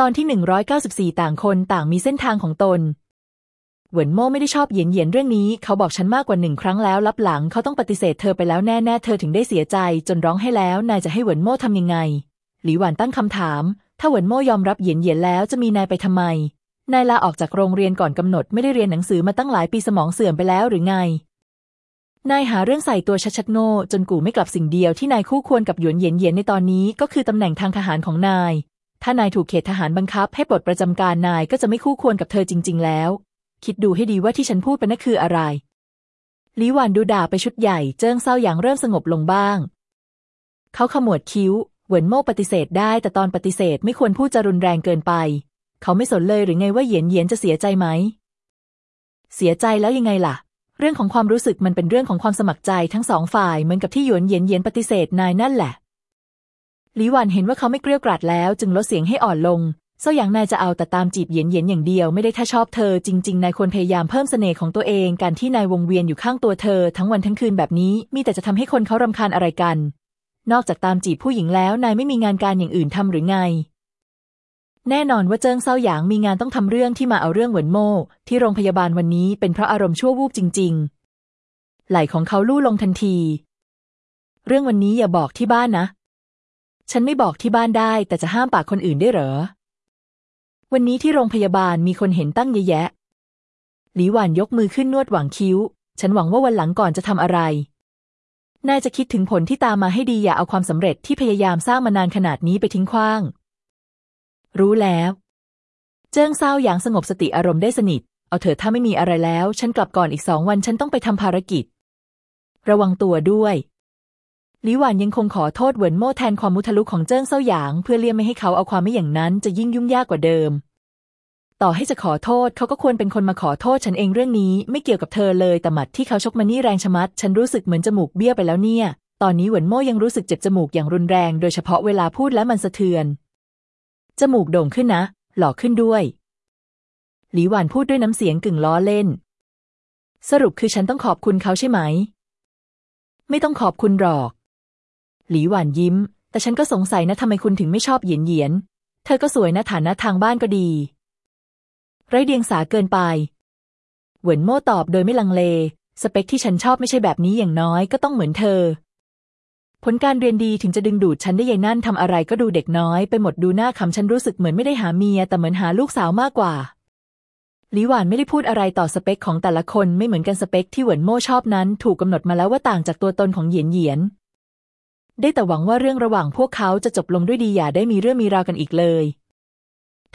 ตอนที่ 194 ต่างคนต่างมีเส้นทางของตน เหวินโม่ไม่ได้ชอบเหยียนเหยียนเรื่องนี้ เขาบอกฉันมากกว่าหนึ่งครั้งแล้วลับหลังเขาต้องปฏิเสธเธอไปแล้วแน่ๆเธอถึงได้เสียใจ จนร้องไห้แล้วนายจะให้เหวินโม่ทำยังไง หลีหวานตั้งคำถาม ถ้าเหวินโม่ยอมรับเหยียนเหยียนแล้วจะมีนายไปทำไม นายลาออกจากโรงเรียนก่อนกำหนดไม่ได้เรียนหนังสือมาตั้งหลายปีสมองเสื่อมไปแล้วหรือไงนายหาเรื่องใส่ตัวชัดๆโง่จนกูไม่กลับสิ่งเดียวที่นายคู่ควรกับหยวนเหยียนเหยียนในตอนนี้ก็คือตำแหน่งทางทหารของนาย ถ้านายถูกเขตทหารบังคับให้ปลดประจำการนายก็จะไม่คู่ควรกับเธอจริง ๆ แล้ว คิดดูให้ดีว่าที่ฉันพูดเป็นนั่นคืออะไรลิวานดูด่าไปชุดใหญ่เจิ้งเศร้าอย่างเริ่มสงบลงบ้าง เขาขมวดคิ้ว เหวินโม่ปฏิเสธได้ แต่ตอนปฏิเสธไม่ควรพูดจะรุนแรงเกินไป เขาไม่สนเลยหรือไงว่าเหยียนเหยียนจะเสียใจไหม เสียใจแล้วยังไงล่ะ เรื่องของความรู้สึกมันเป็นเรื่องของความสมัครใจทั้งสองฝ่ายเหมือนกับที่หยวนเหยียนเหยียนปฏิเสธนายนั่นแหละ หลีหวันเห็นว่าเขาไม่เกลี้ยกล่อมแล้วจึงลดเสียงให้อ่อนลงเซาหยางนายจะเอาแต่ตามจีบเหยียนเหยียนอย่างเดียวไม่ได้ถ้าชอบเธอ จริง ๆ นายควรพยายามเพิ่มเสน่ห์ของตัวเองการที่นายวงเวียนอยู่ข้างตัวเธอ ทั้งวันทั้งคืนแบบนี้มีแต่จะทำให้คนเขารำคาญอะไรกัน นอกจากตามจีบผู้หญิงแล้วนายไม่มีงานการอย่างอื่นทำหรือไง แน่นอนว่าเจิ้งเซาหยางมีงานต้องทำเรื่องที่มาเอาเรื่องเหวินโม่ที่โรงพยาบาลวันนี้เป็นเพราะอารมณ์ชั่ววูบจริง ๆ ไหล่ของเขาลู่ลงทันที เรื่องวันนี้อย่าบอกที่บ้านนะ ฉันไม่บอกที่บ้านได้แต่จะห้ามปากคนอื่นได้เหรอ วันนี้ที่โรงพยาบาลมีคนเห็นตั้งเยอะแยะ หลีหวานยกมือขึ้นนวดหว่างคิ้ว ฉันหวังว่าวันหลังก่อนจะทำอะไร นายจะคิดถึงผลที่ตามมาให้ดีอย่าเอาความสำเร็จที่พยายามสร้างมานานขนาดนี้ไปทิ้งขว้าง รู้แล้ว เจิ้งเศร้าอย่างสงบสติอารมณ์ได้สนิท เอาเถอะถ้าไม่มีอะไรแล้ว ฉันกลับก่อนอีกสองวันฉันต้องไปทำภารกิจ ระวังตัวด้วย หลีหวานยังคงขอโทษเหวินโม่แทนความมุทะลุของเจิ้งเซาหยาง เพื่อเลี่ยงไม่ให้เขาเอาความไม่อย่างนั้นจะยิ่งยุ่งยากกว่าเดิม ต่อให้จะขอโทษเขาก็ควรเป็นคนมาขอโทษฉันเองเรื่องนี้ไม่เกี่ยวกับเธอเลยแต่หมัดที่เขาชกมานี่แรงชะมัด ฉันรู้สึกเหมือนจมูกเบี้ยวไปแล้วเนี่ย ตอนนี้เหวินโม่ยังรู้สึกเจ็บจมูกอย่างรุนแรง โดยเฉพาะเวลาพูดและมันสะเทือน จมูกโด่งขึ้นนะ หล่อขึ้นด้วย หลีหวานพูดด้วยน้ำเสียงกึ่งล้อเล่น สรุปคือฉันต้องขอบคุณเขาใช่ไหม ไม่ต้องขอบคุณหรอก หลีหวานยิ้ม แต่ฉันก็สงสัยนะทำไมคุณถึงไม่ชอบเหยียนเหยียน เธอก็สวยนะฐานะทางบ้านก็ดี ไรเดียงสาเกินไป เหวินโม่ตอบโดยไม่ลังเล สเปคที่ฉันชอบไม่ใช่แบบนี้อย่างน้อยก็ต้องเหมือนเธอ ผลการเรียนดีถึงจะดึงดูดฉันได้ยัยนั่นทำอะไรก็ดูเด็กน้อย ไปหมดดูหน้าคำฉันรู้สึกเหมือนไม่ได้หาเมีย แต่เหมือนหาลูกสาวมากกว่าหลีหวานไม่ได้พูดอะไรต่อสเปคของแต่ละคนไม่เหมือนกันสเปคที่เหวินโม่ชอบนั้น ถูกกำหนดมาแล้วว่าต่างจากตัวตนของเหยียนเหยียน ได้แต่หวังว่าเรื่องระหว่างพวกเขาจะจบลงด้วยดีอย่าได้มีเรื่องมีราวกันอีกเลย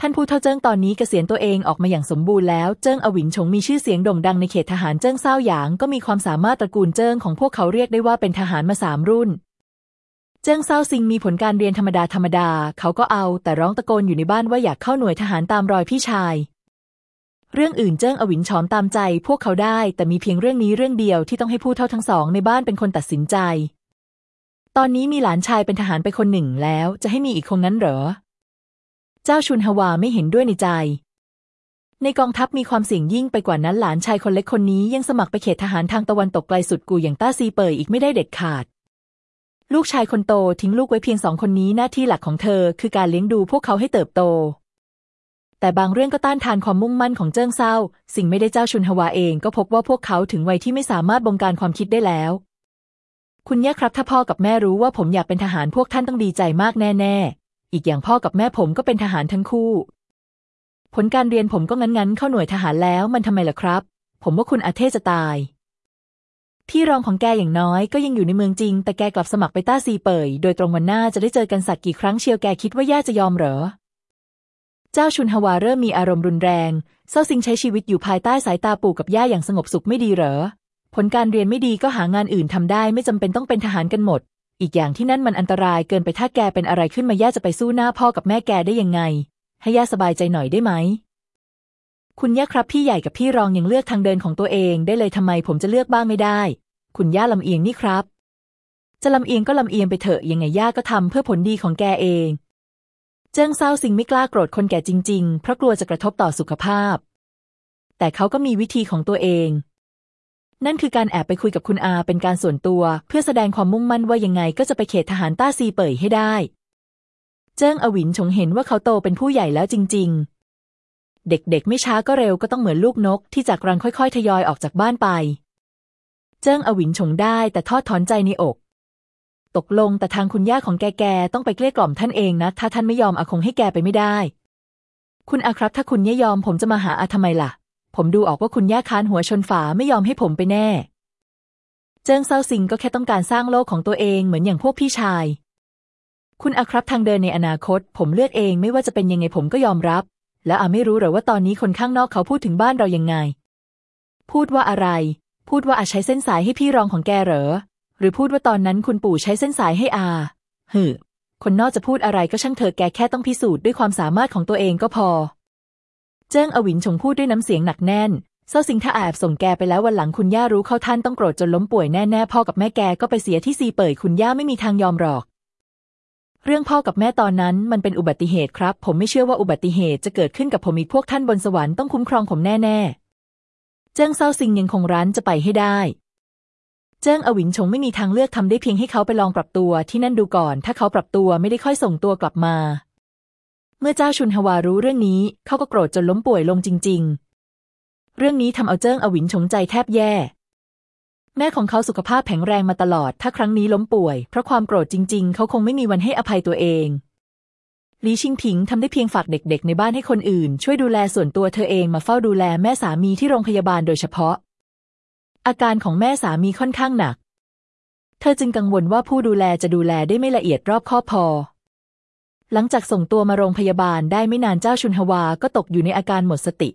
ท่านผู้เท่าเจิ้งตอนนี้เกษียณตัวเองออกมาอย่างสมบูรณ์แล้ว เจิ้งอวิ๋นชงมีชื่อเสียงโด่งดังในเขตทหารเจิ้งเศร้าหยางก็มีความสามารถตระกูลเจิ้งของพวกเขาเรียกได้ว่าเป็นทหารมาสามรุ่นเจิ้งเศร้าซิงมีผลการเรียนธรรมดาธรรมดา เขาก็เอาแต่ร้องตะโกนอยู่ในบ้านว่าอยากเข้าหน่วยทหารตามรอยพี่ชาย เรื่องอื่นเจิ้งอวินชอมตามใจ พวกเขาได้ แต่มีเพียงเรื่องนี้เรื่องเดียวที่ต้องให้ผู้เท่าทั้งสองในบ้านเป็นคนตัดสินใจ ตอนนี้มีหลานชายเป็นทหารไปคนหนึ่งแล้ว จะให้มีอีกคนนั้นเหรอ เจ้าชุนฮวาไม่เห็นด้วยในใจ ในกองทัพมีความเสี่ยงยิ่งไปกว่านั้นหลานชายคนเล็กคนนี้ยังสมัครไปเขตทหารทางตะวันตกไกลสุดกูอย่างต้าซีเปยอีกไม่ได้เด็ดขาด ลูกชายคนโตทิ้งลูกไว้เพียงสองคนนี้หน้าที่หลักของเธอ คือการเลี้ยงดูพวกเขาให้เติบโต แต่บางเรื่องก็ต้านทานความมุ่งมั่นของเจิ้งเซาสิ่งไม่ได้เจ้าชุนฮวาเองก็พบว่าพวกเขาถึงวัยที่ไม่สามารถบงการความคิดได้แล้ว คุณย่าครับ ถ้าพ่อกับแม่รู้ว่าผมอยากเป็นทหารพวกท่านต้องดีใจมากแน่ ๆ อีกอย่างพ่อกับแม่ผมก็เป็นทหารทั้งคู่ ผลการเรียนผมก็งั้นๆ เข้าหน่วยทหารแล้วมันทำไมล่ะครับ ผมว่าคุณอาเทศจะตาย ที่รองของแกอย่างน้อยก็ยังอยู่ในเมืองจริง แต่แกกลับสมัครไปต้าซีเปยโดยตรงวันหน้าจะได้เจอกันสักกี่ครั้งเชียวแกคิดว่าย่าจะยอมเหรอ เจ้าชุนฮวาเริ่มมีอารมณ์รุนแรงเซาซิงใช้ชีวิตอยู่ภายใต้สายตาปู่กับย่าอย่างสงบสุขไม่ดีเหรอ ผลการเรียนไม่ดีก็หางานอื่นทำได้ไม่จำเป็นต้องเป็นทหารกันหมด อีกอย่างที่นั่นมันอันตรายเกินไปถ้าแกเป็นอะไรขึ้นมาย่าจะไปสู้หน้าพ่อกับแม่แกได้ยังไง ให้ย่าสบายใจหน่อยได้ไหม คุณย่าครับพี่ใหญ่กับพี่รองยังเลือกทางเดินของตัวเองได้เลยทำไมผมจะเลือกบ้างไม่ได้ คุณย่าลำเอียงนี่ครับ จะลำเอียงก็ลำเอียงไปเถอะยังไงย่าก็ทำเพื่อผลดีของแกเอง เจิ้งเศร้าสิงไม่กล้าโกรธคนแก่จริง ๆ เพราะกลัวจะกระทบต่อสุขภาพ แต่เขาก็มีวิธีของตัวเอง นั่นคือการแอบไปคุยกับคุณอาเป็นการส่วนตัว เพื่อแสดงความมุ่งมั่นว่ายังไงก็จะไปเขตทหารต้าซีเป่ยให้ได้ เจิ้งอวินชงเห็นว่าเขาโตเป็นผู้ใหญ่แล้วจริง ๆ เด็กๆ ไม่ช้าก็เร็วก็ต้องเหมือนลูกนก ที่จากรังค่อยๆ ทยอยออกจากบ้านไป เจิ้งอวินชงได้แต่ทอดถอนใจในอก ตกลงแต่ทางคุณย่าของแกแกต้องไปเกลี้ยกล่อมท่านเองนะ ถ้าท่านไม่ยอมอาคงให้แกไปไม่ได้ คุณอาครับถ้าคุณย่ายอมผมจะมาหาอาทำไมล่ะ ผมดูออกว่าคุณย่าค้านหัวชนฝาไม่ยอมให้ผมไปแน่ เจิ้งเซาซิงก็แค่ต้องการสร้างโลกของตัวเองเหมือนอย่างพวกพี่ชาย คุณอาครับทางเดินในอนาคต ผมเลือกเองไม่ว่าจะเป็นยังไงผมก็ยอมรับ แล้วอาไม่รู้หรอว่าตอนนี้คนข้างนอกเขาพูดถึงบ้านเรายังไง พูดว่าอะไร พูดว่าอาใช้เส้นสายให้พี่รองของแกเหรอ หรือพูดว่าตอนนั้นคุณปู่ใช้เส้นสายให้อาหือคนนอกจะพูดอะไรก็ช่างเถอะแกแค่ต้องพิสูจน์ด้วยความสามารถของตัวเองก็พอ เจิ้งอวินชงพูดด้วยน้ำเสียงหนักแน่นเซาซิงถ้าแอบส่งแกไปแล้ววันหลังคุณย่ารู้เข้าท่านต้องโกรธจนล้มป่วยแน่ๆพ่อกับแม่แกก็ไปเสียที่ซีเปิดคุณย่าไม่มีทางยอมหรอก เรื่องพ่อกับแม่ตอนนั้นมันเป็นอุบัติเหตุครับ ผมไม่เชื่อว่าอุบัติเหตุจะเกิดขึ้นกับผมอีกพวกท่านบนสวรรค์ต้องคุ้มครองผมแน่ๆ เจิ้งเซาซิงยังคงรั้นจะไปให้ได้ เจิ้งอวินชงไม่มีทางเลือกทำได้เพียงให้เขาไปลองปรับตัวที่นั่นดูก่อน ถ้าเขาปรับตัวไม่ได้ค่อยส่งตัวกลับมา เมื่อเจ้าชุนฮวารู้เรื่องนี้เขาก็โกรธจนล้มป่วยลงจริง ๆ เรื่องนี้ทำเอาเจิ้งอวินชงใจแทบแย่ แม่ของเขาสุขภาพแข็งแรงมาตลอด ถ้าครั้งนี้ล้มป่วย เพราะความโกรธจริง ๆ เขาคงไม่มีวันให้อภัยตัวเองลีชิงผิงทำได้เพียงฝากเด็กๆ ในบ้านให้คนอื่น ช่วยดูแลส่วนตัวเธอเองมาเฝ้าดูแลแม่สามีที่โรงพยาบาลโดยเฉพาะ อาการของแม่สามีค่อนข้างหนัก เธอจึงกังวลว่าผู้ดูแลจะดูแลได้ไม่ละเอียดรอบคอบพอ หลังจากส่งตัวมาโรงพยาบาลได้ไม่นานเจ้าชุนฮวาก็ตกอยู่ในอาการหมดสติ